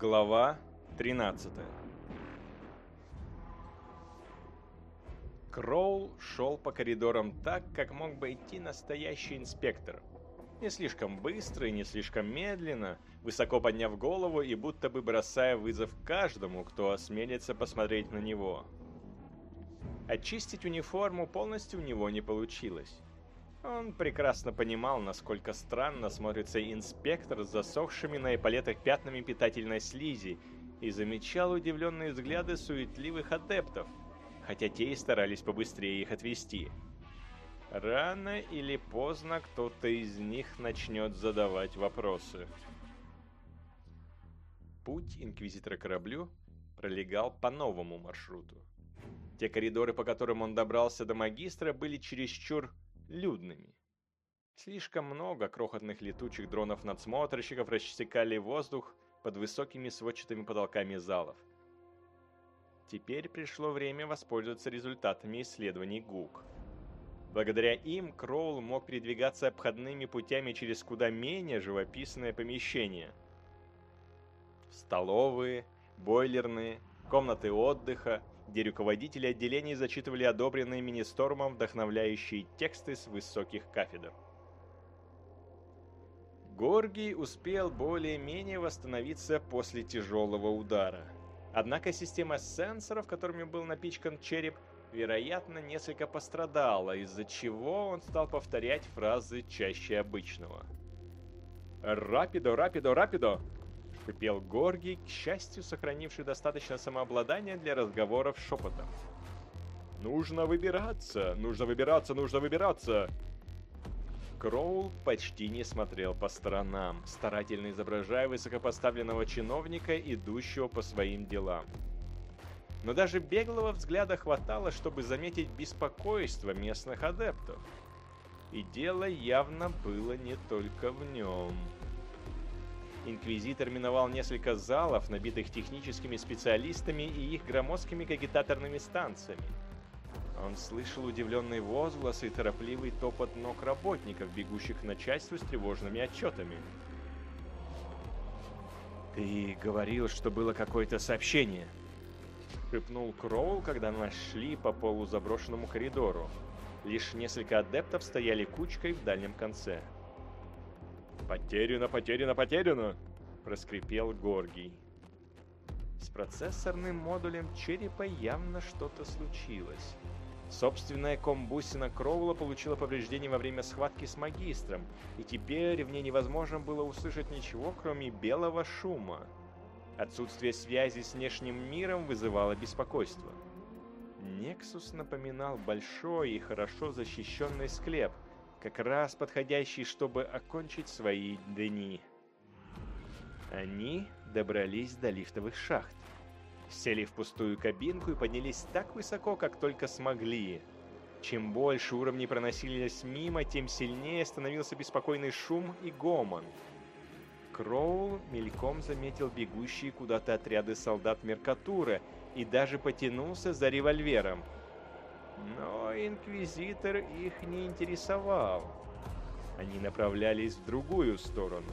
Глава 13 Кроул шел по коридорам так, как мог бы идти настоящий инспектор. Не слишком быстро и не слишком медленно, высоко подняв голову и будто бы бросая вызов каждому, кто осмелится посмотреть на него. Очистить униформу полностью у него не получилось. Он прекрасно понимал, насколько странно смотрится инспектор с засохшими на эполетах пятнами питательной слизи и замечал удивленные взгляды суетливых адептов, хотя те и старались побыстрее их отвести. Рано или поздно кто-то из них начнет задавать вопросы. Путь инквизитора кораблю пролегал по новому маршруту. Те коридоры, по которым он добрался до магистра, были чересчур людными. Слишком много крохотных летучих дронов-надсмотрщиков рассекали воздух под высокими сводчатыми потолками залов. Теперь пришло время воспользоваться результатами исследований ГУК. Благодаря им Кроул мог передвигаться обходными путями через куда менее живописное помещение. Столовые, бойлерные, комнаты отдыха, где руководители отделений зачитывали одобренные мини-стормом вдохновляющие тексты с высоких кафедр. Горгий успел более-менее восстановиться после тяжелого удара. Однако система сенсоров, которыми был напичкан череп, вероятно, несколько пострадала, из-за чего он стал повторять фразы чаще обычного. «Рапидо, рапидо, рапидо!» — шипел Горгий, к счастью, сохранивший достаточно самообладания для разговоров шепотом. «Нужно выбираться! Нужно выбираться! Нужно выбираться!» Кроул почти не смотрел по сторонам, старательно изображая высокопоставленного чиновника, идущего по своим делам. Но даже беглого взгляда хватало, чтобы заметить беспокойство местных адептов. И дело явно было не только в нем. Инквизитор миновал несколько залов, набитых техническими специалистами и их громоздкими кагитаторными станциями. Он слышал удивленные возгласы и торопливый топот ног работников, бегущих к начальству с тревожными отчетами. «Ты говорил, что было какое-то сообщение», — шепнул Кроул, когда нашли по полузаброшенному коридору. Лишь несколько адептов стояли кучкой в дальнем конце. «Потеряно, потеряно, потеряно!» — проскрипел Горгий. С процессорным модулем черепа явно что-то случилось. Собственная комбусина Кроула получила повреждение во время схватки с магистром, и теперь в ней невозможно было услышать ничего, кроме белого шума. Отсутствие связи с внешним миром вызывало беспокойство. Нексус напоминал большой и хорошо защищенный склеп — как раз подходящий, чтобы окончить свои дни. Они добрались до лифтовых шахт. Сели в пустую кабинку и поднялись так высоко, как только смогли. Чем больше уровней проносились мимо, тем сильнее становился беспокойный шум и гомон. Кроул мельком заметил бегущие куда-то отряды солдат Меркатуры и даже потянулся за револьвером – но Инквизитор их не интересовал. Они направлялись в другую сторону.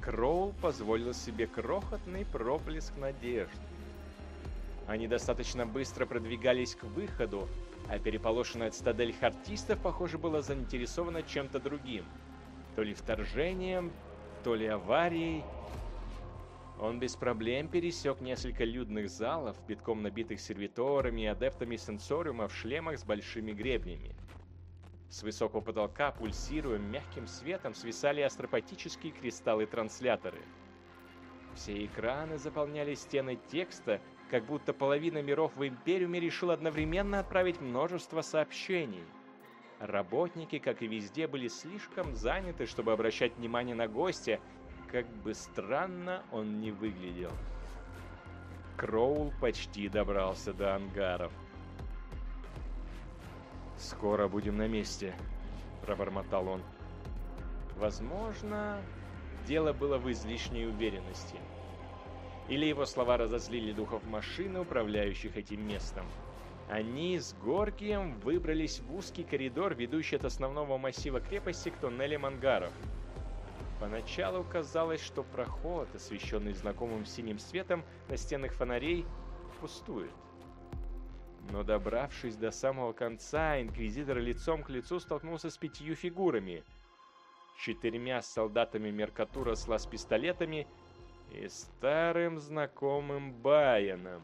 Кроул позволил себе крохотный проблеск надежды. Они достаточно быстро продвигались к выходу, а переполошенная цитадель хартистов, похоже, была заинтересована чем-то другим. То ли вторжением, то ли аварией, он без проблем пересек несколько людных залов, битком набитых сервиторами и адептами сенсориума в шлемах с большими гребнями. С высокого потолка, пульсируя мягким светом, свисали астропатические кристаллы-трансляторы. Все экраны заполняли стены текста, как будто половина миров в Империуме решила одновременно отправить множество сообщений. Работники, как и везде, были слишком заняты, чтобы обращать внимание на гостя, как бы странно он не выглядел. Кроул почти добрался до ангаров. «Скоро будем на месте», — пробормотал он. Возможно, дело было в излишней уверенности. Или его слова разозлили духов машины, управляющих этим местом. Они с Горгием выбрались в узкий коридор, ведущий от основного массива крепости к туннелям ангаров — Поначалу казалось, что проход, освещенный знакомым синим светом настенных фонарей, пустует. Но добравшись до самого конца, Инквизитор лицом к лицу столкнулся с пятью фигурами. Четырьмя солдатами Меркатура с пистолетами и старым знакомым Байаном.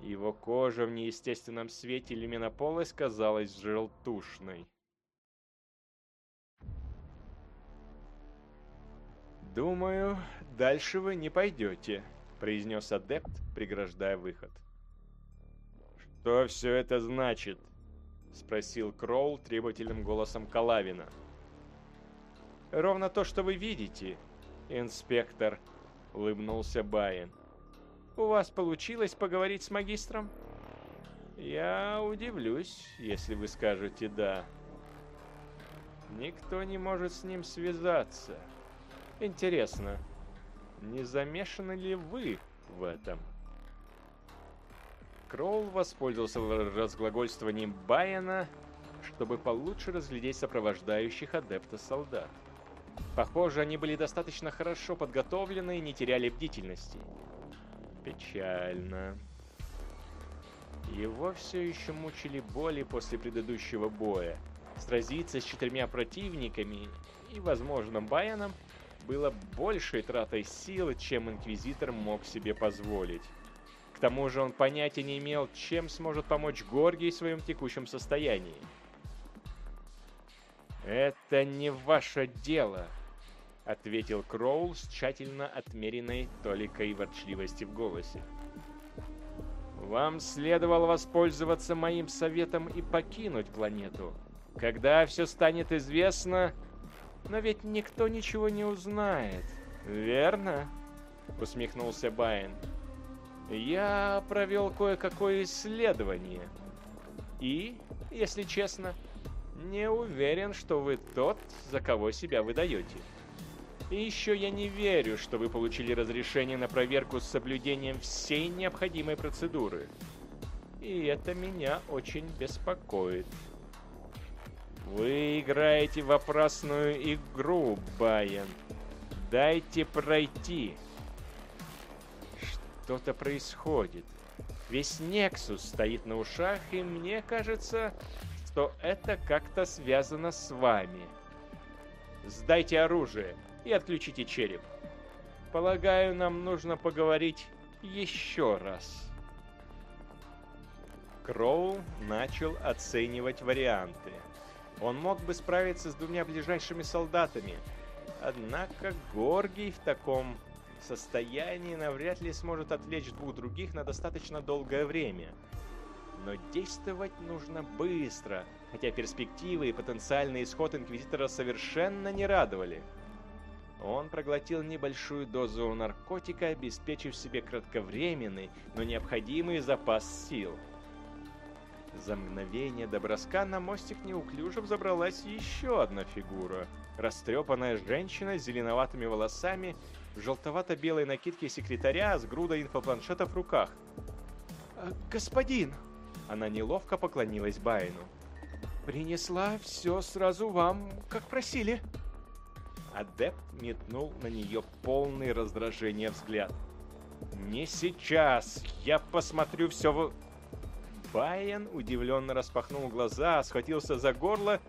Его кожа в неестественном свете люминополость казалась желтушной. «Думаю, дальше вы не пойдете», — произнес адепт, преграждая выход. «Что все это значит?» — спросил Кроул требовательным голосом Калавина. «Ровно то, что вы видите, инспектор», — улыбнулся Байен. «У вас получилось поговорить с магистром?» «Я удивлюсь, если вы скажете «да». Никто не может с ним связаться. Интересно, не замешаны ли вы в этом?» Кроул воспользовался разглагольствованием Байена, чтобы получше разглядеть сопровождающих адепта солдат. Похоже, они были достаточно хорошо подготовлены и не теряли бдительности. Печально. Его все еще мучили боли после предыдущего боя. Сразиться с четырьмя противниками и, возможно, Баяном было большей тратой сил, чем Инквизитор мог себе позволить. К тому же он понятия не имел, чем сможет помочь Горгий в своем текущем состоянии. «Это не ваше дело», — ответил Кроул с тщательно отмеренной толикой ворчливости в голосе. «Вам следовало воспользоваться моим советом и покинуть планету. Когда все станет известно... Но ведь никто ничего не узнает, верно?» — усмехнулся Байн. Я провел кое-какое исследование. И, если честно, не уверен, что вы тот, за кого себя выдаете. И еще я не верю, что вы получили разрешение на проверку с соблюдением всей необходимой процедуры. И это меня очень беспокоит. Вы играете в опасную игру, Байен. Дайте пройти. Что-то происходит. Весь Нексус стоит на ушах, и мне кажется, что это как-то связано с вами. Сдайте оружие и отключите череп. Полагаю, нам нужно поговорить еще раз. Кроу начал оценивать варианты. Он мог бы справиться с двумя ближайшими солдатами, однако Горгий в таком состоянии навряд ли сможет отвлечь двух других на достаточно долгое время. Но действовать нужно быстро, хотя перспективы и потенциальный исход Инквизитора совершенно не радовали. Он проглотил небольшую дозу наркотика, обеспечив себе кратковременный, но необходимый запас сил. За мгновение до броска на мостик неуклюже взобралась еще одна фигура. Растрепанная женщина с зеленоватыми волосами в желтовато-белой накидке секретаря с грудой инфопланшетов в руках. «Э, «Господин!» Она неловко поклонилась Байну. «Принесла все сразу вам, как просили». Адепт метнул на нее полный раздражения взгляд. «Не сейчас! Я посмотрю все в...» Байен удивленно распахнул глаза, схватился за горло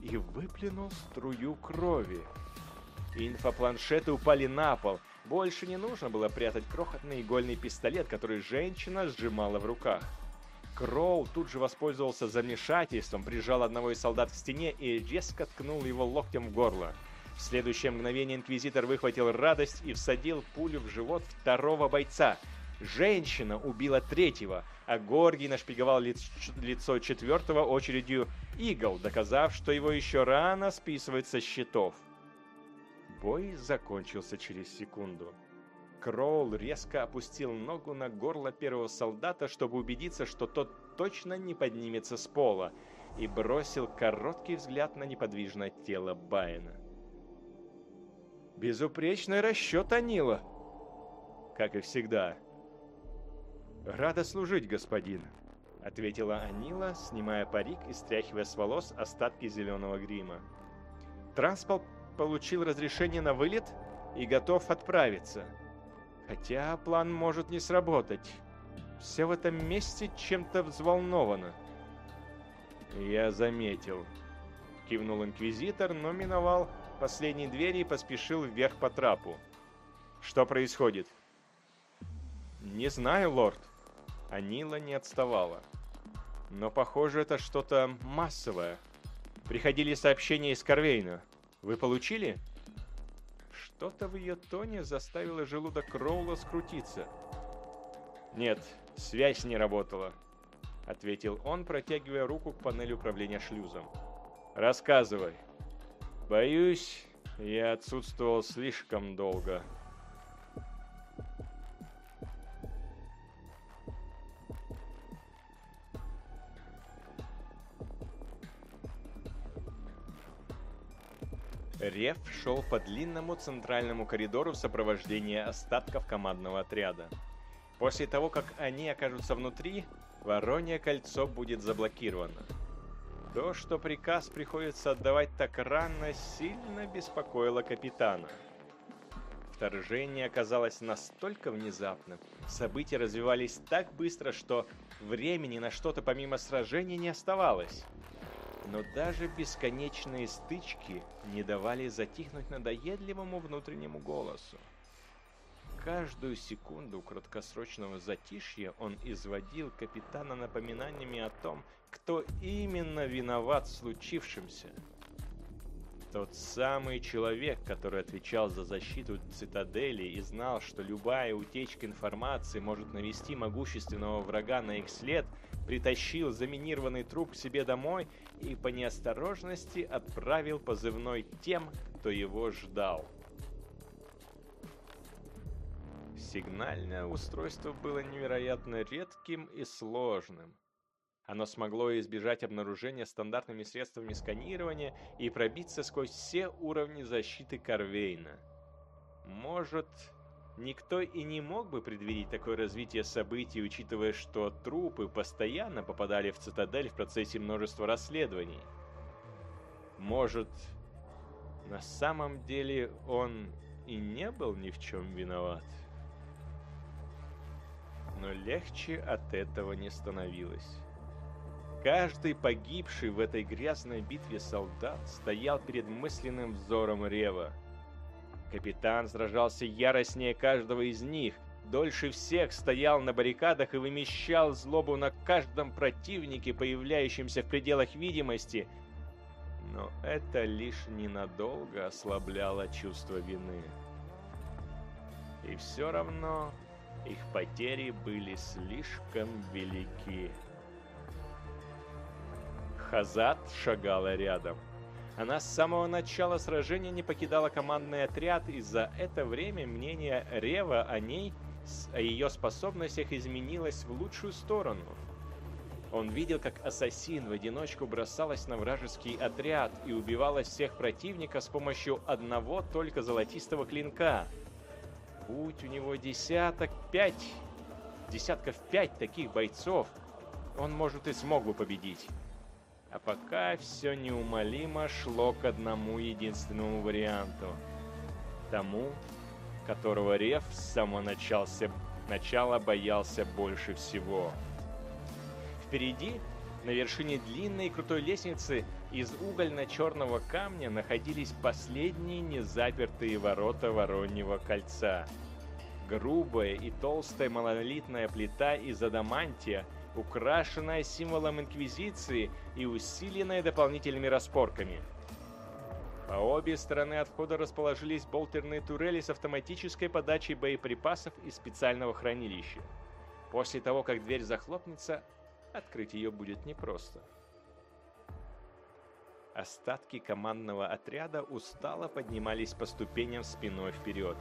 и выплюнул струю крови. Инфопланшеты упали на пол. Больше не нужно было прятать крохотный игольный пистолет, который женщина сжимала в руках. Кроу тут же воспользовался замешательством, прижал одного из солдат к стене и резко ткнул его локтем в горло. В следующее мгновение Инквизитор выхватил радость и всадил пулю в живот второго бойца. Женщина убила третьего, а Горгий нашпиговал лиц лицо четвертого очередью игл, доказав, что его еще рано списывать со счетов. Бой закончился через секунду. Кроул резко опустил ногу на горло первого солдата, чтобы убедиться, что тот точно не поднимется с пола, и бросил короткий взгляд на неподвижное тело Байена. «Безупречный расчет, Анила!» «Как и всегда». «Рада служить, господин», — ответила Анила, снимая парик и стряхивая с волос остатки зеленого грима. Транспорт получил разрешение на вылет и готов отправиться. Хотя план может не сработать. Все в этом месте чем-то взволновано. Я заметил. Кивнул Инквизитор, но миновал последние двери и поспешил вверх по трапу. Что происходит? Не знаю, лорд. Анила не отставала. Но похоже, это что-то массовое. Приходили сообщения из Корвейна. Вы получили? Что-то в ее тоне заставило желудок Кроула скрутиться. Нет, связь не работала, ответил он, протягивая руку к панели управления шлюзом. Рассказывай. Боюсь, я отсутствовал слишком долго. Рев шел по длинному центральному коридору в сопровождении остатков командного отряда. После того, как они окажутся внутри, Воронье кольцо будет заблокировано. То, что приказ приходится отдавать так рано, сильно беспокоило капитана. Вторжение оказалось настолько внезапным, события развивались так быстро, что времени на что-то помимо сражения не оставалось. Но даже бесконечные стычки не давали затихнуть надоедливому внутреннему голосу. Каждую секунду краткосрочного затишья он изводил капитана напоминаниями о том, кто именно виноват в случившемся. Тот самый человек, который отвечал за защиту цитадели и знал, что любая утечка информации может навести могущественного врага на их след, притащил заминированный труп к себе домой и по неосторожности отправил позывной тем, кто его ждал. Сигнальное устройство было невероятно редким и сложным. Оно смогло избежать обнаружения стандартными средствами сканирования и пробиться сквозь все уровни защиты Карвейна. Может, никто и не мог бы предвидеть такое развитие событий, учитывая, что трупы постоянно попадали в цитадель в процессе множества расследований. Может, на самом деле он и не был ни в чем виноват. Но легче от этого не становилось. Каждый погибший в этой грязной битве солдат стоял перед мысленным взором Рева. Капитан сражался яростнее каждого из них, дольше всех стоял на баррикадах и вымещал злобу на каждом противнике, появляющемся в пределах видимости. Но это лишь ненадолго ослабляло чувство вины. И все равно их потери были слишком велики. Хазат шагала рядом. Она с самого начала сражения не покидала командный отряд, и за это время мнение Рева о ней, о ее способностях изменилось в лучшую сторону. Он видел, как ассасин в одиночку бросалась на вражеский отряд и убивала всех противника с помощью одного только золотистого клинка. Будь у него десяток пять, десятков пять таких бойцов, он, может, и смог бы победить. А пока все неумолимо шло к одному единственному варианту. Тому, которого Рев с самого начала боялся больше всего. Впереди, на вершине длинной крутой лестницы, из угольно-черного камня находились последние незапертые ворота Вороньего кольца. Грубая и толстая монолитная плита из адамантия – украшенная символом Инквизиции и усиленная дополнительными распорками. По обе стороны от входа расположились болтерные турели с автоматической подачей боеприпасов из специального хранилища. После того, как дверь захлопнется, открыть ее будет непросто. Остатки командного отряда устало поднимались по ступеням спиной вперед.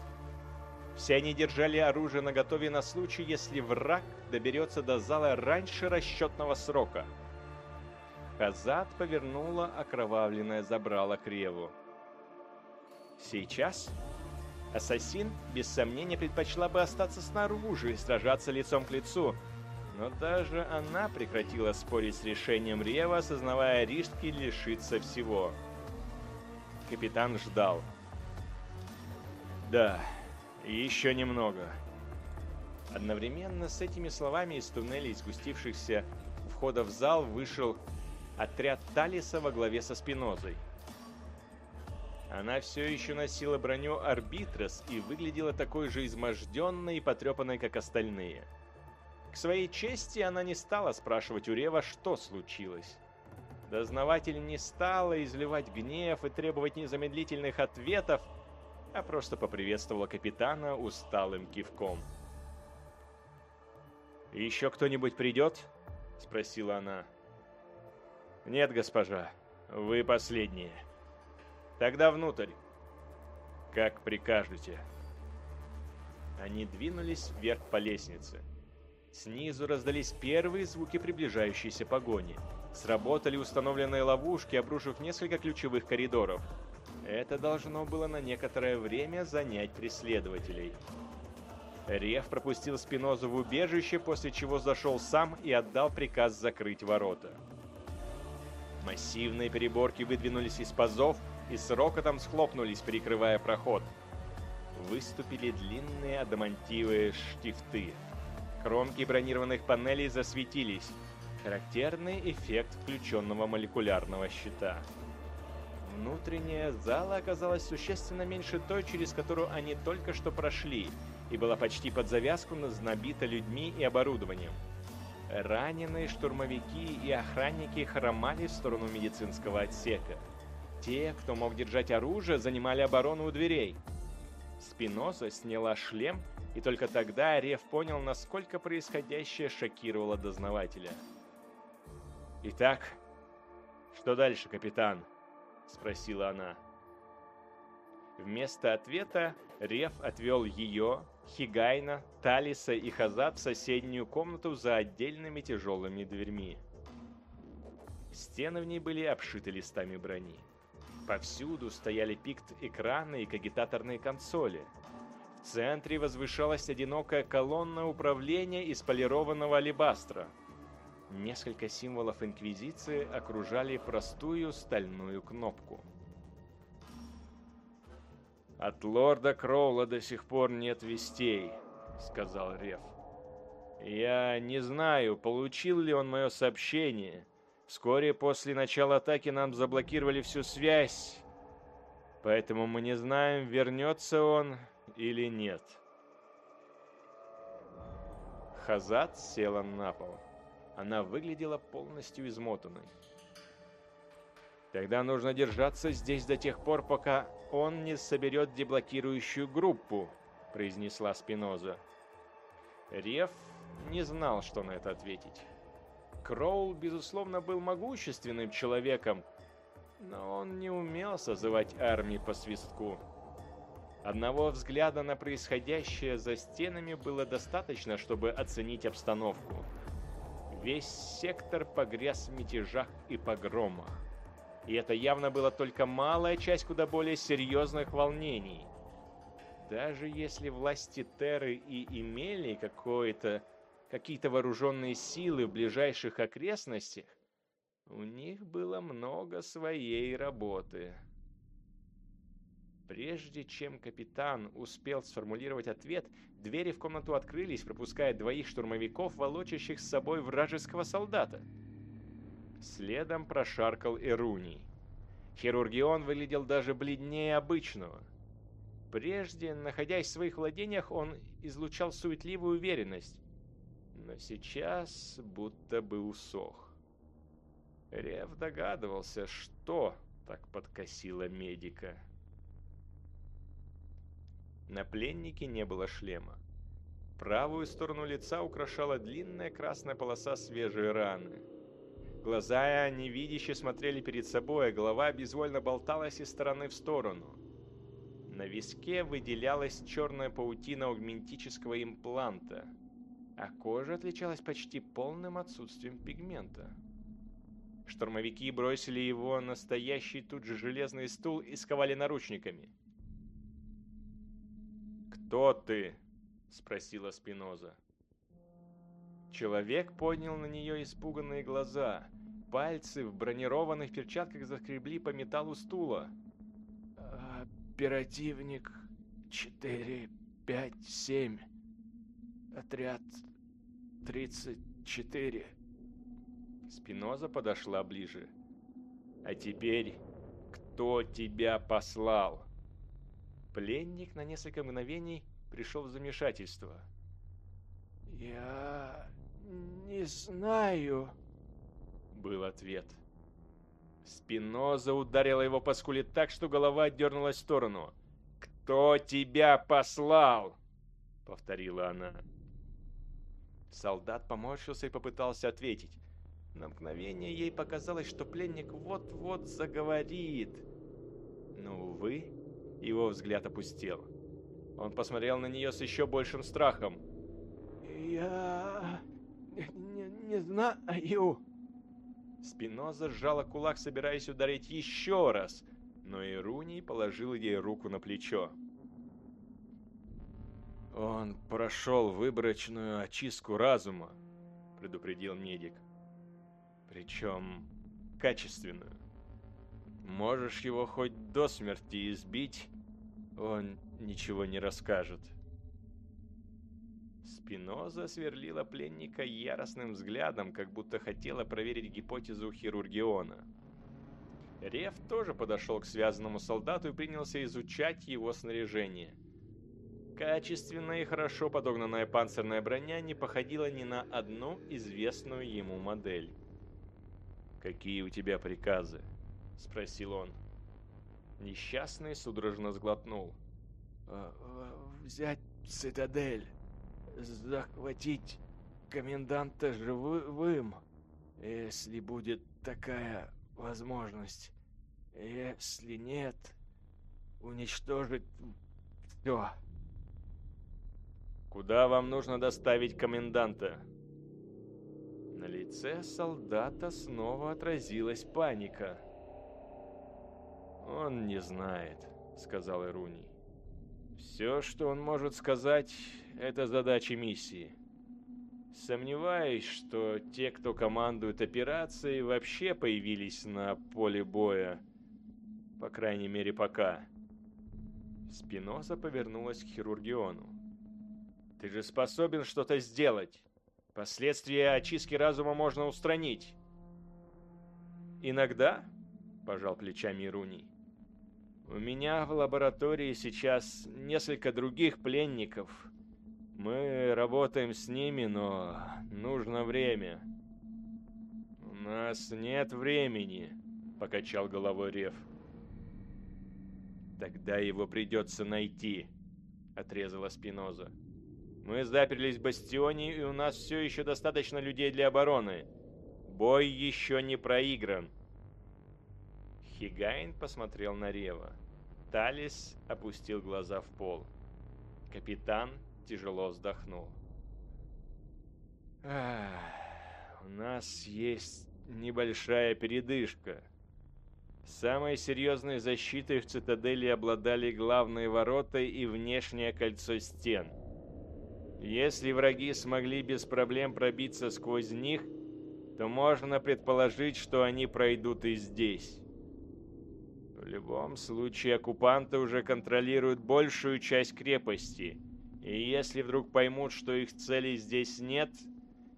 Все они держали оружие наготове на случай, если враг доберется до зала раньше расчетного срока. Хазат повернула окровавленное забрало к Реву. Сейчас ассасин, без сомнения, предпочла бы остаться снаружи и сражаться лицом к лицу, но даже она прекратила спорить с решением Рева, осознавая риски лишиться всего. Капитан ждал. «Да, еще немного». Одновременно с этими словами из туннелей, спустившихся у входа в зал, вышел отряд Талиса во главе со Спинозой. Она все еще носила броню Арбитрос и выглядела такой же изможденной и потрепанной, как остальные. К своей чести она не стала спрашивать у Рева, что случилось. Дознаватель не стала изливать гнев и требовать незамедлительных ответов, а просто поприветствовала капитана усталым кивком. «Еще кто-нибудь придет?» — спросила она. «Нет, госпожа, вы последние». Тогда внутрь. Как прикажете. Они двинулись вверх по лестнице. Снизу раздались первые звуки приближающейся погони. Сработали установленные ловушки, обрушив несколько ключевых коридоров. Это должно было на некоторое время занять преследователей. Рев пропустил Спинозу в убежище, после чего зашел сам и отдал приказ закрыть ворота. Массивные переборки выдвинулись из пазов, и с рокотом схлопнулись, перекрывая проход. Выступили длинные адамантиевые штифты. Кромки бронированных панелей засветились. Характерный эффект включенного молекулярного щита. Внутренняя зала оказалась существенно меньше той, через которую они только что прошли, и была почти под завязку набита людьми и оборудованием. Раненые штурмовики и охранники хромали в сторону медицинского отсека. Те, кто мог держать оружие, занимали оборону у дверей. Спиноза сняла шлем, и только тогда Рев понял, насколько происходящее шокировало дознавателя. «Итак, что дальше, капитан?» — спросила она. Вместо ответа Рев отвел ее, Хигайна, Талиса и Хазат в соседнюю комнату за отдельными тяжелыми дверьми. Стены в ней были обшиты листами брони. Повсюду стояли пикт-экраны и кагитаторные консоли. В центре возвышалась одинокая колонна управления из полированного алебастра. Несколько символов Инквизиции окружали простую стальную кнопку. «От лорда Кроула до сих пор нет вестей», — сказал Рев. «Я не знаю, получил ли он мое сообщение, Вскоре после начала атаки нам заблокировали всю связь, поэтому мы не знаем, вернется он или нет. Хазат села на пол. Она выглядела полностью измотанной. Тогда нужно держаться здесь до тех пор, пока он не соберет деблокирующую группу, произнесла Спиноза. Рев не знал, что на это ответить. Кроул, безусловно, был могущественным человеком, но он не умел созывать армии по свистку. Одного взгляда на происходящее за стенами было достаточно, чтобы оценить обстановку. Весь сектор погряз в мятежах и погромах. И это явно была только малая часть куда более серьезных волнений. Даже если власти Терры и имели какие-то вооруженные силы в ближайших окрестностях, у них было много своей работы. Прежде чем капитан успел сформулировать ответ, двери в комнату открылись, пропуская двоих штурмовиков, волочащих с собой вражеского солдата. Следом прошаркал Эруний. Хирургион выглядел даже бледнее обычного. Прежде, находясь в своих владениях, он излучал суетливую уверенность но сейчас будто бы усох. Рев догадывался, что так подкосило медика. На пленнике не было шлема. Правую сторону лица украшала длинная красная полоса свежей раны. Глаза невидяще смотрели перед собой, а голова безвольно болталась из стороны в сторону. На виске выделялась черная паутина аугментического импланта – а кожа отличалась почти полным отсутствием пигмента. Штурмовики бросили его на стоящий тут же железный стул и сковали наручниками. «Кто ты?» — спросила Спиноза. Человек поднял на нее испуганные глаза. Пальцы в бронированных перчатках заскребли по металлу стула. Оперативник 4, 5, 7. Отряд 34. Спиноза подошла ближе. А теперь, кто тебя послал? Пленник на несколько мгновений пришел в замешательство. «Я не знаю», — был ответ. Спиноза ударила его по скуле так, что голова дернулась в сторону. «Кто тебя послал?» — повторила она. Солдат поморщился и попытался ответить. На мгновение ей показалось, что пленник вот-вот заговорит. Но, увы, его взгляд опустел. Он посмотрел на нее с еще большим страхом. «Я... не, не знаю...» Спиноза сжала кулак, собираясь ударить еще раз, но Ируний положил ей руку на плечо. «Он прошел выборочную очистку разума», — предупредил медик. «Причем качественную. Можешь его хоть до смерти избить, он ничего не расскажет». Спиноза сверлила пленника яростным взглядом, как будто хотела проверить гипотезу хирургиона. Рев тоже подошел к связанному солдату и принялся изучать его снаряжение. Качественная и хорошо подогнанная панцирная броня не походила ни на одну известную ему модель. «Какие у тебя приказы?» — спросил он. Несчастный судорожно сглотнул. «Э, «Взять цитадель» захватить коменданта живым, если будет такая возможность. Если нет, уничтожить все. Куда вам нужно доставить коменданта? На лице солдата снова отразилась паника. «Он не знает», — сказал Ируний. «Все, что он может сказать, это задача миссии. Сомневаюсь, что те, кто командует операцией, вообще появились на поле боя. По крайней мере, пока. Спиноза повернулась к хирургиону. «Ты же способен что-то сделать. Последствия очистки разума можно устранить». «Иногда», — пожал плечами Руни, — «у меня в лаборатории сейчас несколько других пленников, мы работаем с ними, но нужно время. У нас нет времени, покачал головой Рев. Тогда его придется найти, отрезала Спиноза. Мы заперлись в бастионе, и у нас все еще достаточно людей для обороны. Бой еще не проигран. Хигайн посмотрел на Рева. Талис опустил глаза в пол. Капитан тяжело вздохнул. у нас есть небольшая передышка. Самой серьезной защитой в цитадели обладали главные ворота и внешнее кольцо стен. Если враги смогли без проблем пробиться сквозь них, то можно предположить, что они пройдут и здесь. Любом случае, оккупанты уже контролируют большую часть крепости, и если вдруг поймут, что их целей здесь нет,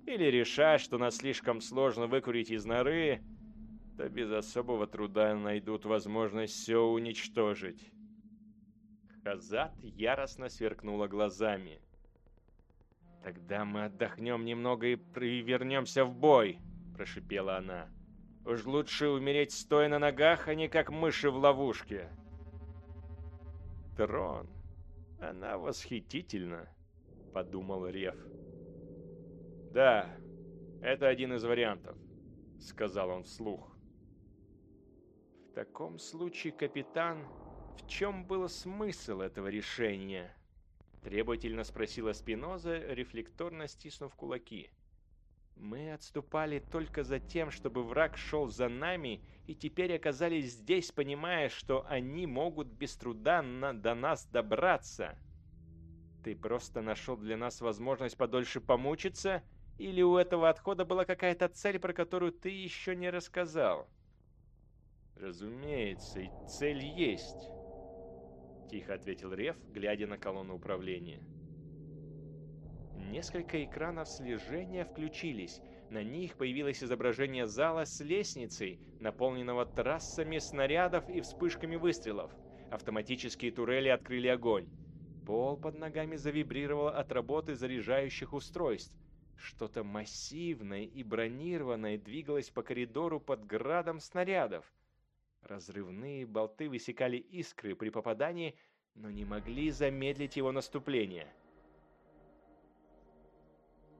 или решат, что нас слишком сложно выкурить из норы, то без особого труда найдут возможность все уничтожить. Хазат яростно сверкнула глазами. «Тогда мы отдохнем немного и вернемся в бой», – прошипела она. «Уж лучше умереть стоя на ногах, а не как мыши в ловушке». Трон «Она восхитительна», — подумал Рев. «Да, это один из вариантов», — сказал он вслух. «В таком случае, капитан, в чем был смысл этого решения?» Требовательно спросила Спиноза, рефлекторно стиснув кулаки. Мы отступали только за тем, чтобы враг шел за нами, и теперь оказались здесь, понимая, что они могут без труда на до нас добраться. Ты просто нашел для нас возможность подольше помучиться, или у этого отхода была какая-то цель, про которую ты еще не рассказал? Разумеется, и цель есть. Тихо ответил Рев, глядя на колонну управления. Несколько экранов слежения включились. На них появилось изображение зала с лестницей, наполненного трассами снарядов и вспышками выстрелов. Автоматические турели открыли огонь. Пол под ногами завибрировал от работы заряжающих устройств. Что-то массивное и бронированное двигалось по коридору под градом снарядов. Разрывные болты высекали искры при попадании, но не могли замедлить его наступление.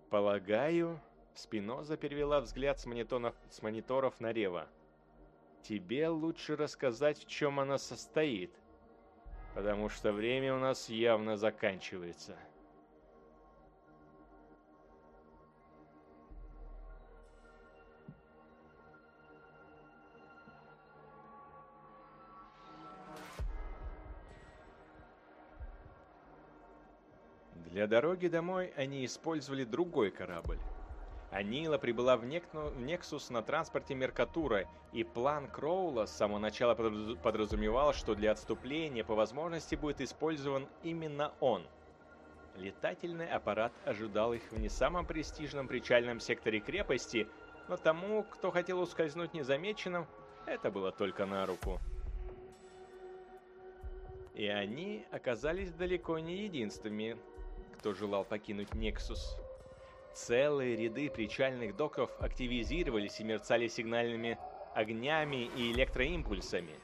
Полагаю, Спиноза перевела взгляд с, монитонов, с мониторов на Рева. Тебе лучше рассказать, в чем она состоит, потому что время у нас явно заканчивается. Для дороги домой они использовали другой корабль. Анила прибыла в, Нексус на транспорте Меркатура, и план Кроула с самого начала подразумевал, что для отступления по возможности будет использован именно он. Летательный аппарат ожидал их в не самом престижном причальном секторе крепости, но тому, кто хотел ускользнуть незамеченным, это было только на руку. И они оказались далеко не единственными, кто желал покинуть Нексус. Целые ряды причальных доков активизировались и мерцали сигнальными огнями и электроимпульсами.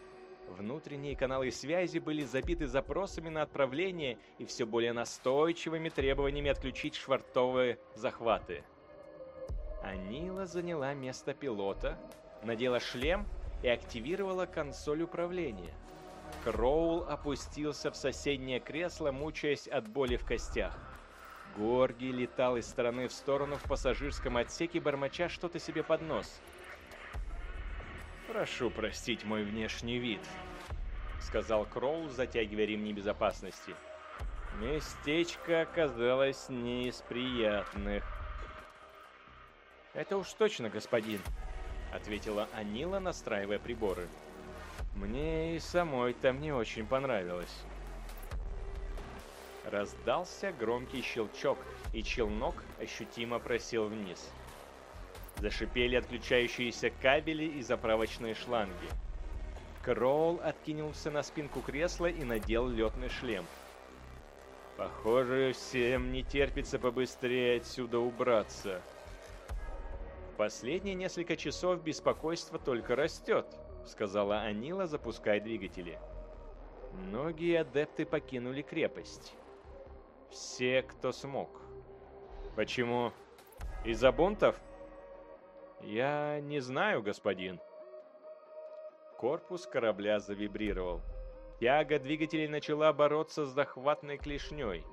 Внутренние каналы связи были забиты запросами на отправление и все более настойчивыми требованиями отключить швартовые захваты. Анила заняла место пилота, надела шлем и активировала консоль управления. Кроул опустился в соседнее кресло, мучаясь от боли в костях. Горги летал из стороны в сторону в пассажирском отсеке, бормоча что-то себе под нос. «Прошу простить мой внешний вид», — сказал Кроул, затягивая ремни безопасности. «Местечко оказалось не из приятных». «Это уж точно, господин», — ответила Анила, настраивая приборы. «Мне и самой там не очень понравилось». Раздался громкий щелчок, и челнок ощутимо просел вниз. Зашипели отключающиеся кабели и заправочные шланги. Кроул откинулся на спинку кресла и надел летный шлем. Похоже, всем не терпится побыстрее отсюда убраться. Последние несколько часов беспокойство только растет, сказала Анила, запуская двигатели. Многие адепты покинули крепость. Все, кто смог. Почему? Из-за бунтов? Я не знаю, господин. Корпус корабля завибрировал. Тяга двигателей начала бороться с захватной клешней.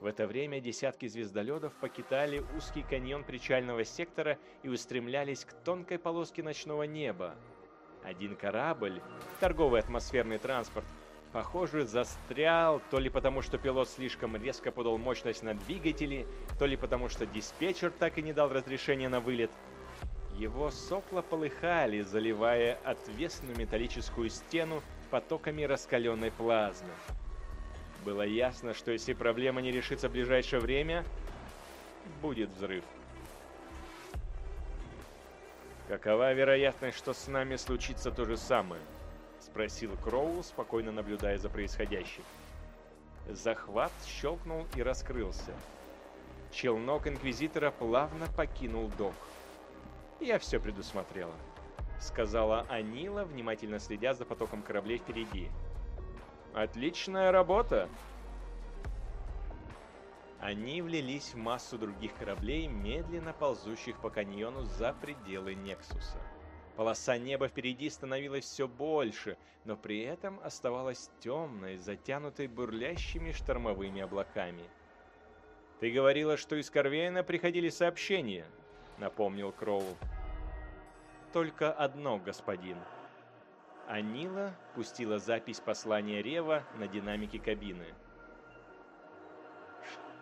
В это время десятки звездолетов покидали узкий каньон причального сектора и устремлялись к тонкой полоске ночного неба. Один корабль, торговый атмосферный транспорт, Похоже, застрял, то ли потому, что пилот слишком резко подал мощность на двигатели, то ли потому, что диспетчер так и не дал разрешения на вылет. Его сопла полыхали, заливая отвесную металлическую стену потоками раскаленной плазмы. Было ясно, что если проблема не решится в ближайшее время, будет взрыв. Какова вероятность, что с нами случится то же самое? Спросил Кроул, спокойно наблюдая за происходящим. Захват щелкнул и раскрылся. Челнок Инквизитора плавно покинул док. «Я все предусмотрела», — сказала Анила, внимательно следя за потоком кораблей впереди. «Отличная работа!» Они влились в массу других кораблей, медленно ползущих по каньону за пределы Нексуса. Полоса неба впереди становилась все больше, но при этом оставалась темной, затянутой бурлящими штормовыми облаками. «Ты говорила, что из Корвейна приходили сообщения», — напомнил Кроул. «Только одно, господин». Анила пустила запись послания Рева на динамике кабины.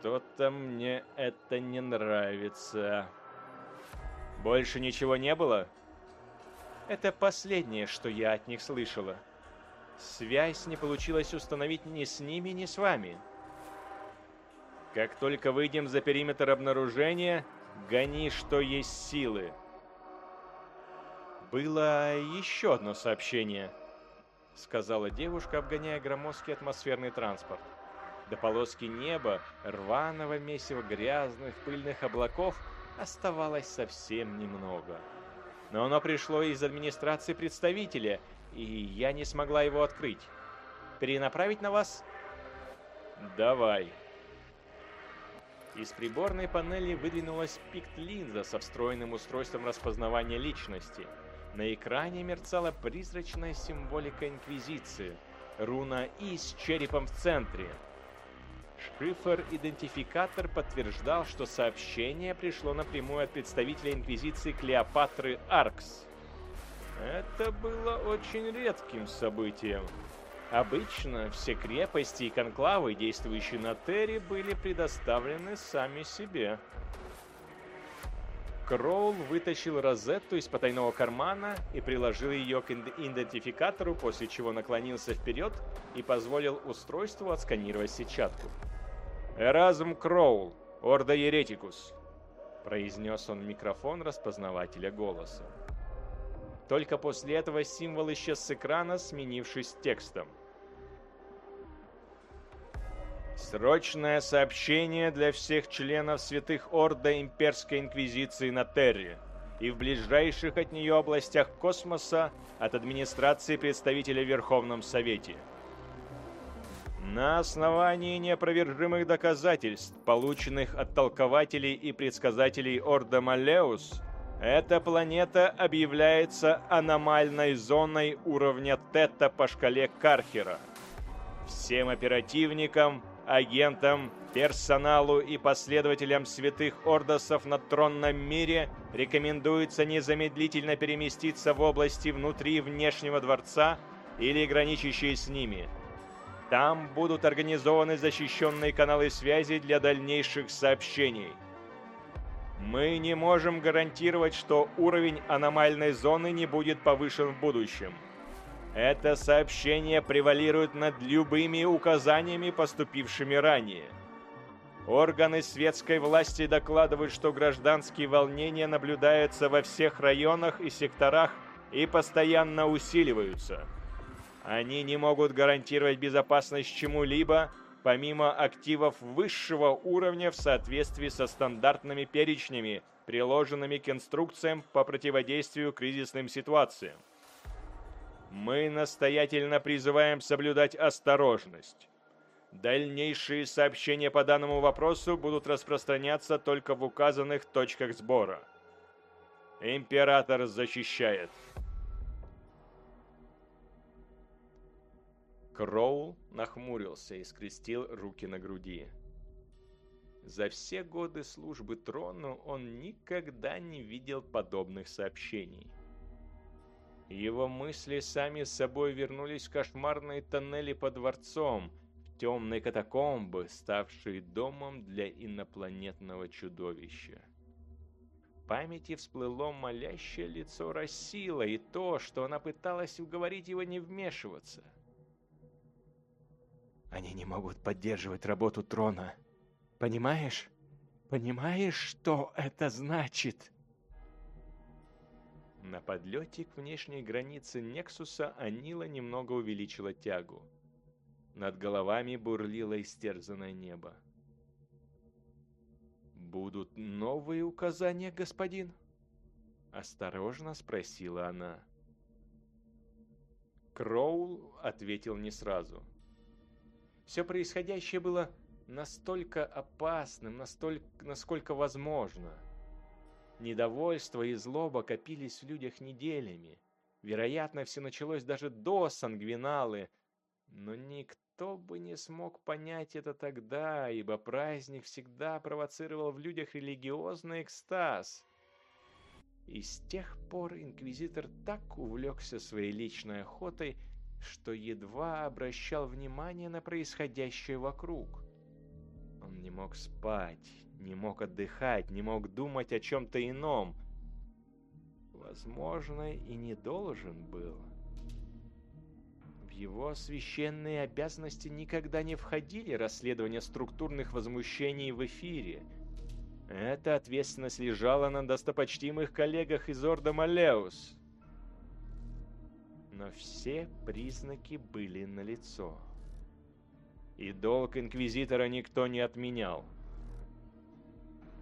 «Что-то мне это не нравится». «Больше ничего не было?» Это последнее, что я от них слышала. Связь не получилось установить ни с ними, ни с вами. Как только выйдем за периметр обнаружения, гони, что есть силы. Было еще одно сообщение, сказала девушка, обгоняя громоздкий атмосферный транспорт. До полоски неба, рваного месива грязных пыльных облаков, оставалось совсем немного. Но оно пришло из администрации представителя, и я не смогла его открыть. Перенаправить на вас? Давай. Из приборной панели выдвинулась пикт-линза со встроенным устройством распознавания личности. На экране мерцала призрачная символика Инквизиции. Руна И с черепом в центре. Шифр-идентификатор подтверждал, что сообщение пришло напрямую от представителя Инквизиции Клеопатры Аркс. Это было очень редким событием. Обычно все крепости и конклавы, действующие на Терре, были предоставлены сами себе. Кроул вытащил розетту из потайного кармана и приложил ее к идентификатору, после чего наклонился вперед и позволил устройству отсканировать сетчатку. «Эразм Кроул, Орда Еретикус», — произнес он в микрофон распознавателя голоса. Только после этого символ исчез с экрана, сменившись текстом. Срочное сообщение для всех членов Святых Орда Имперской Инквизиции на Терре и в ближайших от нее областях космоса от администрации представителя в Верховном Совете. На основании неопровержимых доказательств, полученных от толкователей и предсказателей Орда Малеус, эта планета объявляется аномальной зоной уровня Тета по шкале Кархера. Всем оперативникам, агентам, персоналу и последователям святых ордосов на тронном мире рекомендуется незамедлительно переместиться в области внутри внешнего дворца или граничащие с ними. Там будут организованы защищенные каналы связи для дальнейших сообщений – мы не можем гарантировать, что уровень аномальной зоны не будет повышен в будущем. Это сообщение превалирует над любыми указаниями, поступившими ранее. Органы светской власти докладывают, что гражданские волнения наблюдаются во всех районах и секторах и постоянно усиливаются. Они не могут гарантировать безопасность чему-либо, помимо активов высшего уровня в соответствии со стандартными перечнями, приложенными к инструкциям по противодействию кризисным ситуациям. Мы настоятельно призываем соблюдать осторожность. Дальнейшие сообщения по данному вопросу будут распространяться только в указанных точках сбора. Император защищает. Кроул нахмурился и скрестил руки на груди. За все годы службы трону он никогда не видел подобных сообщений. Его мысли сами собой вернулись в кошмарные тоннели под дворцом, в темные катакомбы, ставшие домом для инопланетного чудовища. В памяти всплыло молящее лицо Рассила и то, что она пыталась уговорить его не вмешиваться – они не могут поддерживать работу трона. Понимаешь? Понимаешь, что это значит? На подлете к внешней границе Нексуса Анила немного увеличила тягу. Над головами бурлило истерзанное небо. «Будут новые указания, господин?» Осторожно спросила она. Кроул ответил не сразу – все происходящее было настолько опасным, настолько, насколько возможно. Недовольство и злоба копились в людях неделями. Вероятно, все началось даже до Сангвиналы, но никто бы не смог понять это тогда, ибо праздник всегда провоцировал в людях религиозный экстаз. И с тех пор инквизитор так увлекся своей личной охотой, что едва обращал внимание на происходящее вокруг. Он не мог спать, не мог отдыхать, не мог думать о чем-то ином. Возможно, и не должен был. В его священные обязанности никогда не входили расследование структурных возмущений в эфире. Эта ответственность лежала на достопочтимых коллегах из Орда Малеус. Но все признаки были налицо. И долг Инквизитора никто не отменял.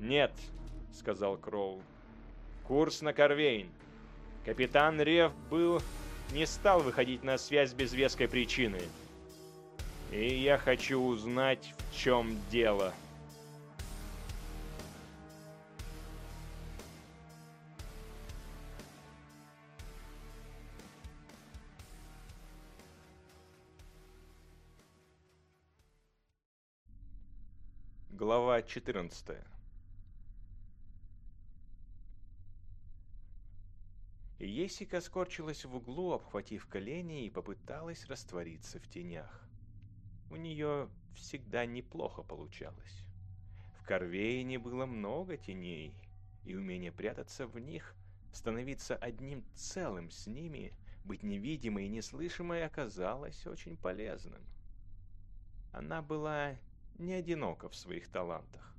«Нет», — сказал Кроул. «Курс на Корвейн. Капитан Рев был не стал выходить на связь без веской причины. И я хочу узнать, в чем дело. Глава 14 Есика скорчилась в углу, обхватив колени, и попыталась раствориться в тенях. У нее всегда неплохо получалось. В Корвейне было много теней, и умение прятаться в них, становиться одним целым с ними, быть невидимой и неслышимой оказалось очень полезным. Она была не одинока в своих талантах.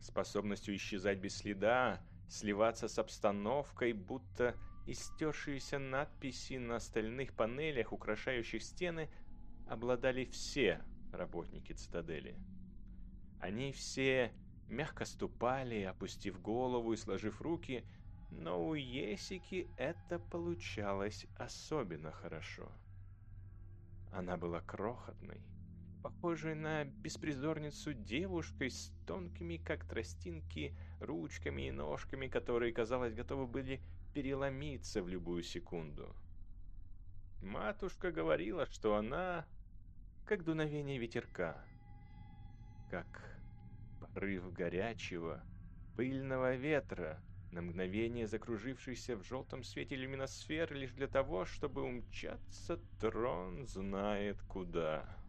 Способностью исчезать без следа сливаться с обстановкой, будто истершиеся надписи на стальных панелях, украшающих стены, обладали все работники цитадели. Они все мягко ступали, опустив голову и сложив руки, но у Есики это получалось особенно хорошо. Она была крохотной, похожей на беспризорницу девушкой с тонкими, как тростинки, ручками и ножками, которые, казалось, готовы были переломиться в любую секунду. Матушка говорила, что она как дуновение ветерка, как порыв горячего, пыльного ветра, на мгновение закружившийся в желтом свете люминосфер лишь для того, чтобы умчаться трон знает куда.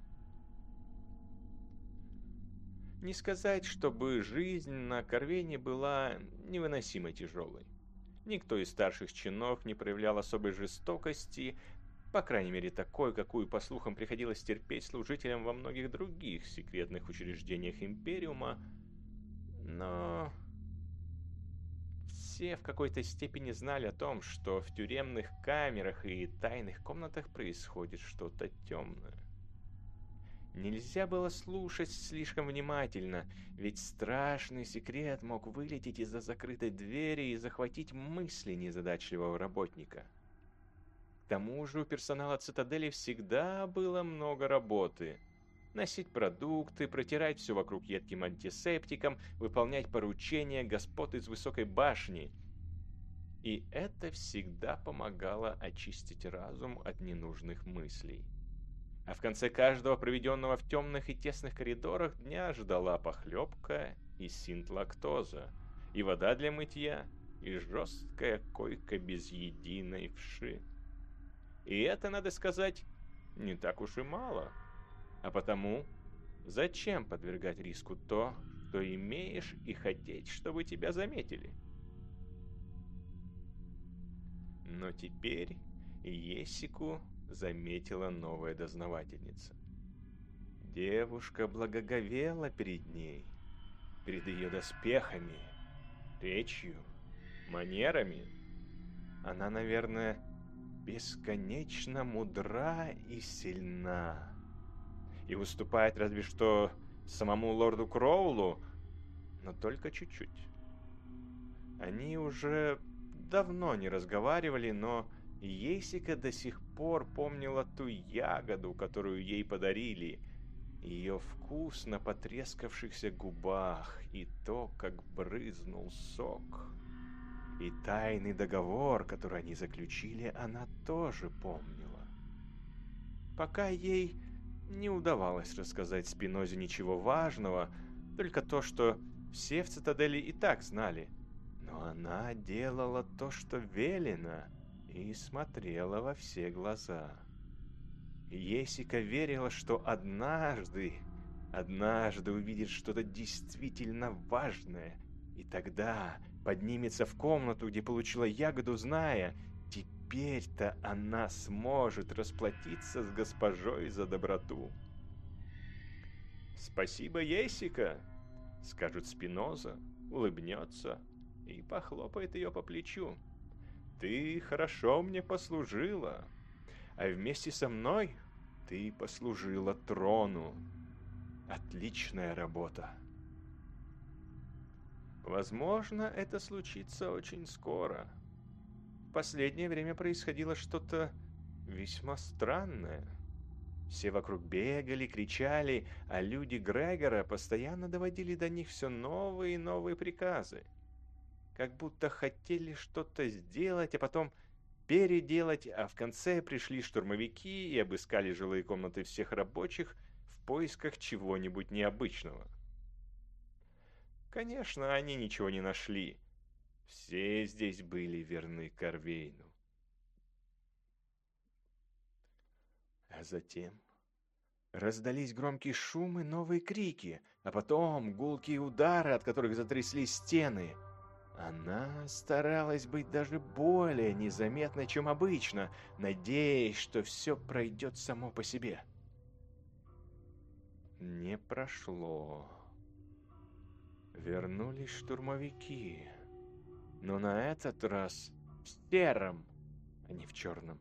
Не сказать, чтобы жизнь на Корвене была невыносимо тяжелой. Никто из старших чинов не проявлял особой жестокости, по крайней мере такой, какую, по слухам, приходилось терпеть служителям во многих других секретных учреждениях Империума, но все в какой-то степени знали о том, что в тюремных камерах и тайных комнатах происходит что-то темное. Нельзя было слушать слишком внимательно, ведь страшный секрет мог вылететь из-за закрытой двери и захватить мысли незадачливого работника. К тому же у персонала цитадели всегда было много работы. Носить продукты, протирать все вокруг едким антисептиком, выполнять поручения господ из высокой башни. И это всегда помогало очистить разум от ненужных мыслей. А в конце каждого проведенного в темных и тесных коридорах дня ждала похлебка и синт-лактоза, и вода для мытья, и жесткая койка без единой вши. И это, надо сказать, не так уж и мало. А потому, зачем подвергать риску то, что имеешь, и хотеть, чтобы тебя заметили? Но теперь Есику заметила новая дознавательница. Девушка благоговела перед ней, перед ее доспехами, речью, манерами. Она, наверное, бесконечно мудра и сильна. И выступает разве что самому лорду Кроулу, но только чуть-чуть. Они уже давно не разговаривали, но Есика до сих пор помнила ту ягоду, которую ей подарили, ее вкус на потрескавшихся губах и то, как брызнул сок. И тайный договор, который они заключили, она тоже помнила. Пока ей не удавалось рассказать Спинозе ничего важного, только то, что все в цитадели и так знали. Но она делала то, что велено — и смотрела во все глаза. Есика верила, что однажды, однажды увидит что-то действительно важное, и тогда поднимется в комнату, где получила ягоду, зная, теперь-то она сможет расплатиться с госпожой за доброту. «Спасибо, Есика!» — скажет Спиноза, улыбнется и похлопает ее по плечу. «Ты хорошо мне послужила, а вместе со мной ты послужила трону. Отличная работа!» Возможно, это случится очень скоро. В последнее время происходило что-то весьма странное. Все вокруг бегали, кричали, а люди Грегора постоянно доводили до них все новые и новые приказы. Как будто хотели что-то сделать, а потом переделать, а в конце пришли штурмовики и обыскали жилые комнаты всех рабочих в поисках чего-нибудь необычного. Конечно, они ничего не нашли. Все здесь были верны Корвейну. А затем раздались громкие шумы, новые крики, а потом гулкие удары, от которых затряслись стены. Она старалась быть даже более незаметной, чем обычно, надеясь, что все пройдет само по себе. Не прошло. Вернулись штурмовики. Но на этот раз в сером, а не в черном.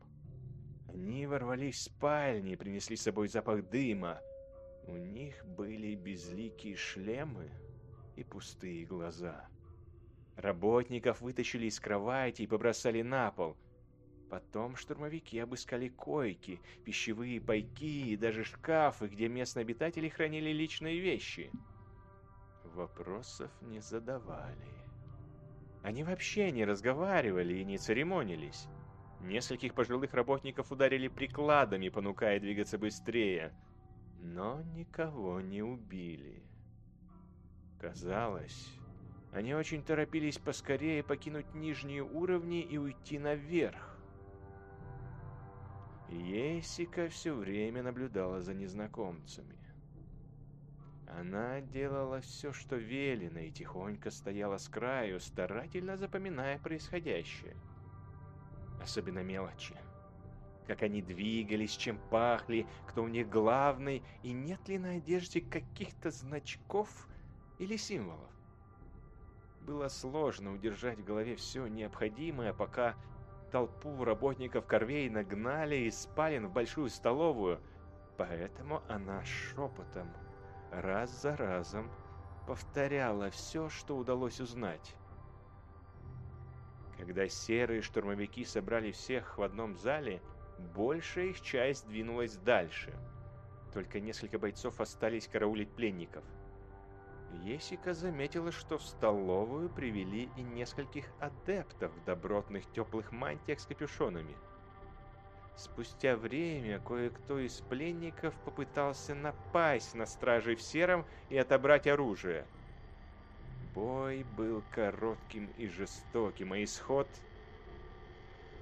Они ворвались в спальни и принесли с собой запах дыма. У них были безликие шлемы и пустые глаза. Работников вытащили из кровати и побросали на пол. Потом штурмовики обыскали койки, пищевые пайки и даже шкафы, где местные обитатели хранили личные вещи – Вопросов не задавали. Они вообще не разговаривали и не церемонились. Нескольких пожилых работников ударили прикладами, понукая двигаться быстрее, но никого не убили. Казалось, они очень торопились поскорее покинуть нижние уровни и уйти наверх. Есика все время наблюдала за незнакомцами. Она делала все, что велено, и тихонько стояла с краю, старательно запоминая происходящее. Особенно мелочи. Как они двигались, чем пахли, кто у них главный, и нет ли на одежде каких-то значков или символов. Было сложно удержать в голове все необходимое, пока толпу работников Корвей нагнали из спален в большую столовую, поэтому она шепотом раз за разом повторяла все, что удалось узнать. Когда серые штурмовики собрали всех в одном зале, большая их часть двинулась дальше. Только несколько бойцов остались караулить пленников. Есика заметила, что в столовую привели и нескольких адептов в добротных теплых мантиях с капюшонами – Спустя время кое-кто из пленников попытался напасть на стражей в сером и отобрать оружие. Бой был коротким и жестоким, а исход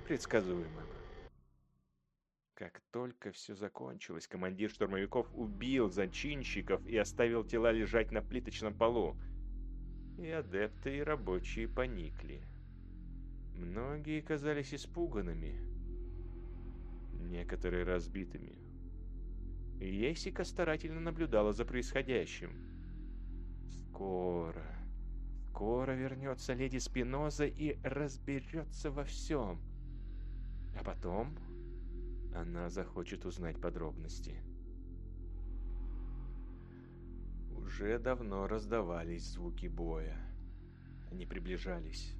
предсказуемым. Как только все закончилось, командир штурмовиков убил зачинщиков и оставил тела лежать на плиточном полу. И адепты, и рабочие поникли. Многие казались испуганными, некоторые разбитыми. Есика старательно наблюдала за происходящим. Скоро, скоро вернется леди Спиноза и разберется во всем. А потом она захочет узнать подробности. Уже давно раздавались звуки боя. Они приближались.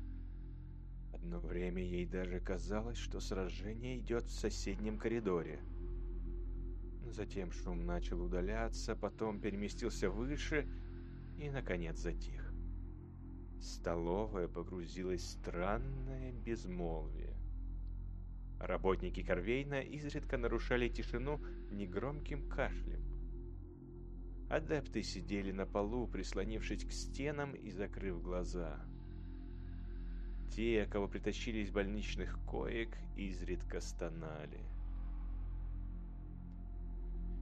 Одно время ей даже казалось, что сражение идет в соседнем коридоре. Затем шум начал удаляться, потом переместился выше и, наконец, затих. Столовая погрузилась в странное безмолвие. Работники Корвейна изредка нарушали тишину негромким кашлем. Адепты сидели на полу, прислонившись к стенам и закрыв глаза. Те, кого притащили из больничных коек, изредка стонали.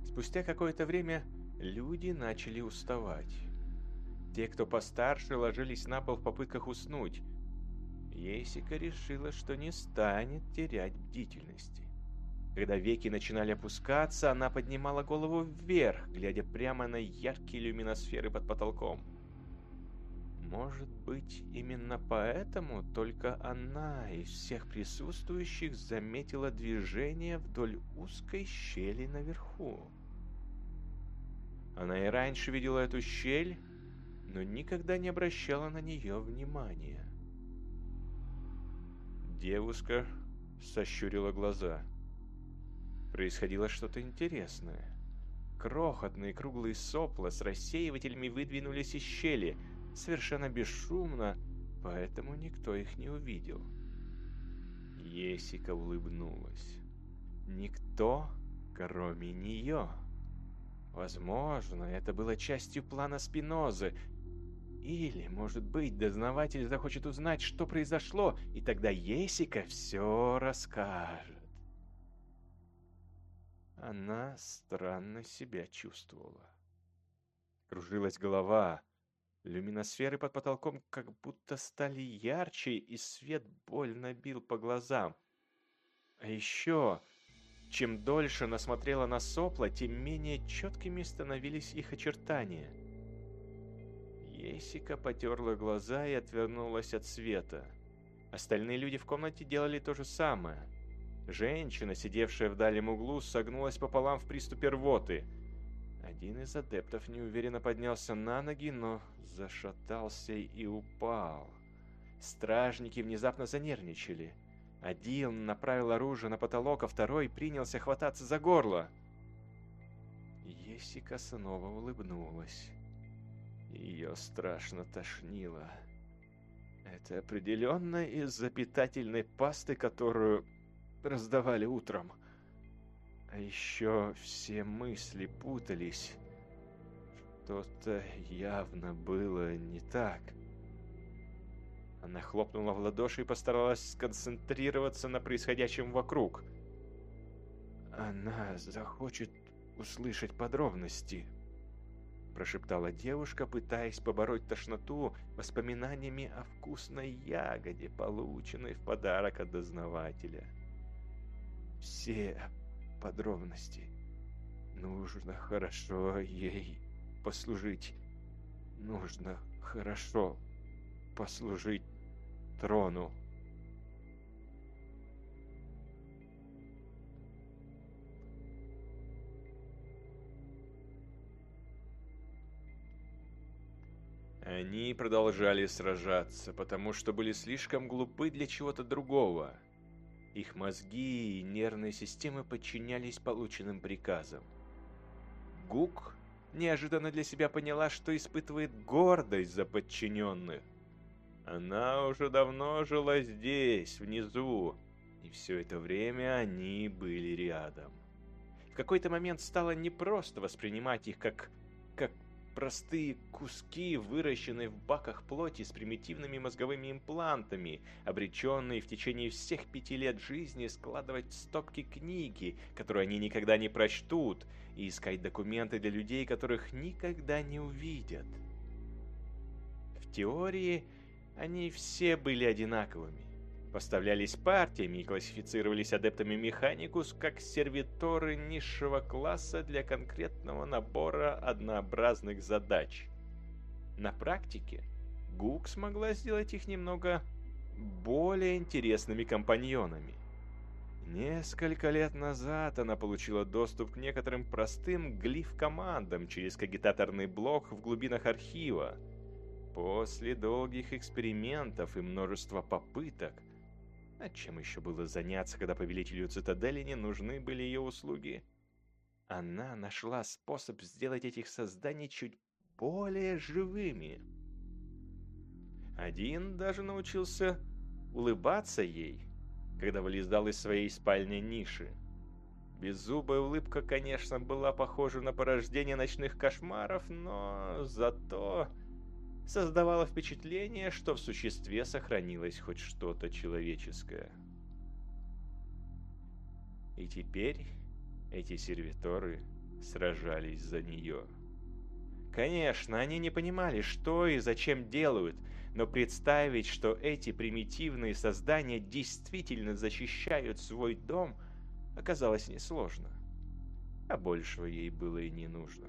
Спустя какое-то время люди начали уставать. Те, кто постарше, ложились на пол в попытках уснуть. Есика решила, что не станет терять бдительности. Когда веки начинали опускаться, она поднимала голову вверх, глядя прямо на яркие люминосферы под потолком. Может быть, именно поэтому только она из всех присутствующих заметила движение вдоль узкой щели наверху. Она и раньше видела эту щель, но никогда не обращала на нее внимания. Девушка сощурила глаза. Происходило что-то интересное. Крохотные круглые сопла с рассеивателями выдвинулись из щели, совершенно бесшумно, поэтому никто их не увидел. Есика улыбнулась. Никто, кроме нее. Возможно, это было частью плана Спинозы. Или, может быть, дознаватель захочет узнать, что произошло, и тогда Есика все расскажет. Она странно себя чувствовала. Кружилась голова. Люминосферы под потолком как будто стали ярче, и свет больно бил по глазам. А еще, чем дольше она смотрела на сопла, тем менее четкими становились их очертания. Есика потерла глаза и отвернулась от света. Остальные люди в комнате делали то же самое. Женщина, сидевшая в дальнем углу, согнулась пополам в приступе рвоты. Один из адептов неуверенно поднялся на ноги, но зашатался и упал. Стражники внезапно занервничали. Один направил оружие на потолок, а второй принялся хвататься за горло. Есика снова улыбнулась. Ее страшно тошнило. Это определенно из-за питательной пасты, которую раздавали утром. А еще все мысли путались. Что-то явно было не так. Она хлопнула в ладоши и постаралась сконцентрироваться на происходящем вокруг. Она захочет услышать подробности, прошептала девушка, пытаясь побороть тошноту воспоминаниями о вкусной ягоде, полученной в подарок от дознавателя все подробности. Нужно хорошо ей послужить. Нужно хорошо послужить трону. Они продолжали сражаться, потому что были слишком глупы для чего-то другого. Их мозги и нервные системы подчинялись полученным приказам. Гук неожиданно для себя поняла, что испытывает гордость за подчиненных. Она уже давно жила здесь, внизу, и все это время они были рядом. В какой-то момент стало непросто воспринимать их как, как простые куски, выращенные в баках плоти с примитивными мозговыми имплантами, обреченные в течение всех пяти лет жизни складывать в стопки книги, которые они никогда не прочтут, и искать документы для людей, которых никогда не увидят. В теории они все были одинаковыми поставлялись партиями и классифицировались адептами Механикус как сервиторы низшего класса для конкретного набора однообразных задач. На практике Гук смогла сделать их немного более интересными компаньонами. Несколько лет назад она получила доступ к некоторым простым глиф-командам через кагитаторный блок в глубинах архива. После долгих экспериментов и множества попыток – а чем еще было заняться, когда повелителю цитадели не нужны были ее услуги? Она нашла способ сделать этих созданий чуть более живыми. Один даже научился улыбаться ей, когда вылезал из своей спальни ниши. Беззубая улыбка, конечно, была похожа на порождение ночных кошмаров, но зато создавало впечатление, что в существе сохранилось хоть что-то человеческое. И теперь эти сервиторы сражались за нее. Конечно, они не понимали, что и зачем делают, но представить, что эти примитивные создания действительно защищают свой дом, оказалось несложно. А большего ей было и не нужно.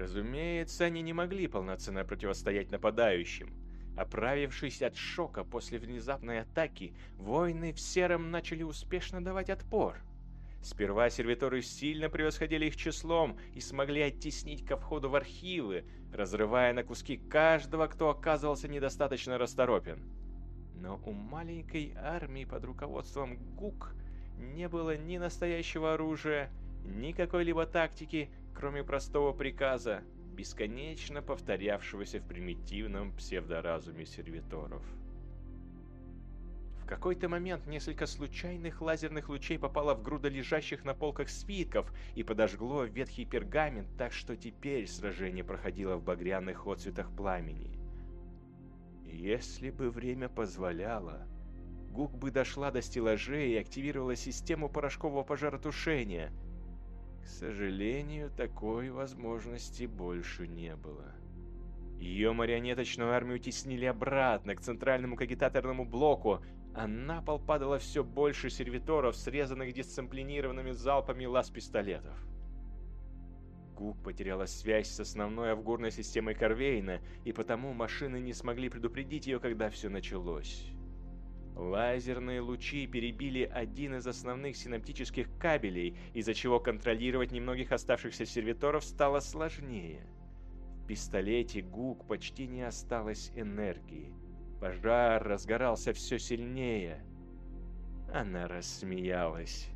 Разумеется, они не могли полноценно противостоять нападающим. Оправившись от шока после внезапной атаки, воины в сером начали успешно давать отпор. Сперва сервиторы сильно превосходили их числом и смогли оттеснить ко входу в архивы, разрывая на куски каждого, кто оказывался недостаточно расторопен. Но у маленькой армии под руководством ГУК не было ни настоящего оружия, ни какой-либо тактики, кроме простого приказа, бесконечно повторявшегося в примитивном псевдоразуме сервиторов. В какой-то момент несколько случайных лазерных лучей попало в груда лежащих на полках свитков и подожгло ветхий пергамент, так что теперь сражение проходило в багряных отцветах пламени. Если бы время позволяло, Гук бы дошла до стеллажей и активировала систему порошкового пожаротушения – к сожалению, такой возможности больше не было. Ее марионеточную армию теснили обратно к центральному кагитаторному блоку, а на пол падало все больше сервиторов, срезанных дисциплинированными залпами лаз-пистолетов. Гук потеряла связь с основной авгурной системой Корвейна, и потому машины не смогли предупредить ее, когда все началось. Лазерные лучи перебили один из основных синаптических кабелей, из-за чего контролировать немногих оставшихся сервиторов стало сложнее. В пистолете ГУК почти не осталось энергии. Пожар разгорался все сильнее. Она рассмеялась.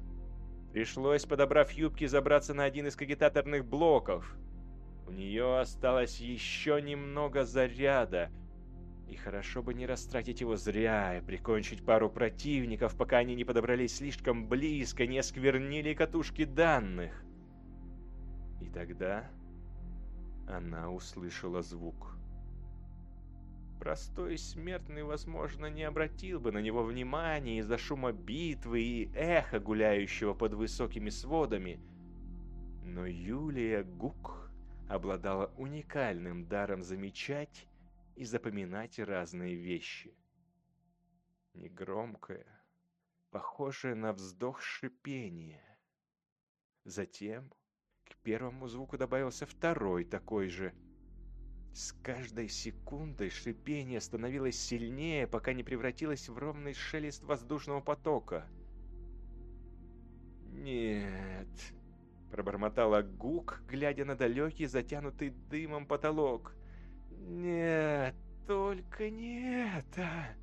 Пришлось, подобрав юбки, забраться на один из кагитаторных блоков. У нее осталось еще немного заряда — и хорошо бы не растратить его зря и прикончить пару противников, пока они не подобрались слишком близко, не осквернили катушки данных. И тогда она услышала звук. Простой смертный, возможно, не обратил бы на него внимания из-за шума битвы и эха, гуляющего под высокими сводами. Но Юлия Гук обладала уникальным даром замечать и запоминать разные вещи. Негромкое, похожее на вздох шипение. Затем к первому звуку добавился второй такой же. С каждой секундой шипение становилось сильнее, пока не превратилось в ровный шелест воздушного потока. «Нет», — пробормотала Гук, глядя на далекий, затянутый дымом потолок. Нет, только не это.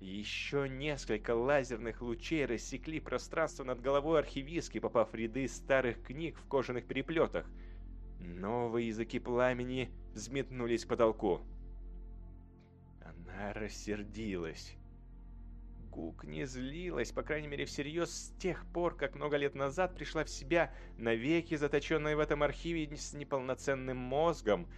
Еще несколько лазерных лучей рассекли пространство над головой архивистки, попав в ряды старых книг в кожаных переплетах. Новые языки пламени взметнулись к потолку. Она рассердилась. Гук не злилась, по крайней мере всерьез, с тех пор, как много лет назад пришла в себя, навеки заточенная в этом архиве с неполноценным мозгом